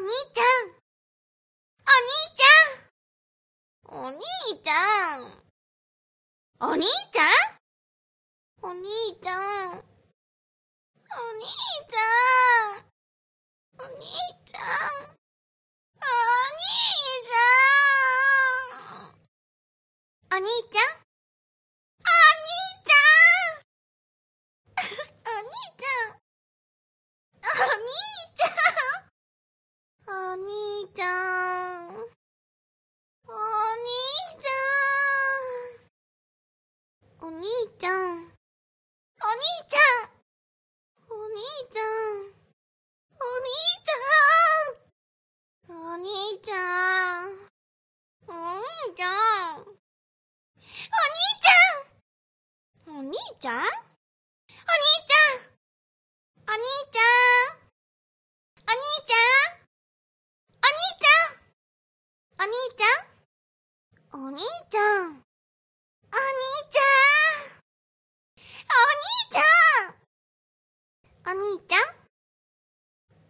兄ちゃん。お兄ちゃん。お兄ちゃん。お兄ちゃん？お兄ちゃん。お兄ちゃん。お兄ちゃん。お兄ちゃん。お兄ちゃん。お兄ちゃん。お兄ちゃん。お兄ちゃん。お兄ちゃん。お兄ちゃん。お兄ちゃん。お兄ちゃん。お兄ちゃん。お兄ちゃん。お兄ちゃん。お兄ちゃん。お兄ちゃん。お兄ちゃん。お兄ちゃん。お兄ちゃん。お兄ちゃん。お兄ちゃん。お兄ちゃん。お兄ちゃん。お兄ちゃん。お兄ちゃん。お兄ちゃん。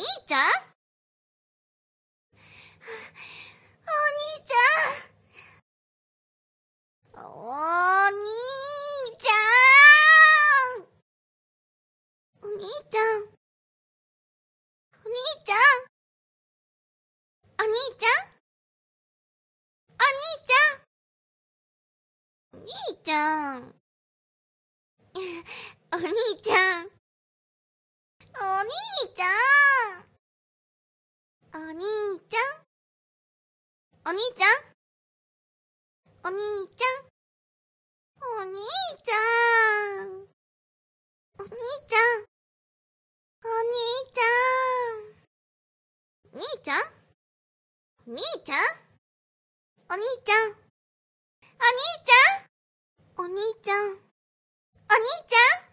兄ちゃん？お兄ちゃんお兄ちゃんお兄ちゃんお兄ちゃんお兄ちゃんお兄ちゃんお兄ちゃん。お兄ちゃん。お兄ちゃん。お兄ちゃん。お兄ちゃん。お兄ちゃん。お兄ちゃん。お兄ちゃん。お兄ちゃん。兄ちゃん。兄ちゃん。お兄ちゃん。お兄ちゃん。お兄ちゃん。お兄ちゃん。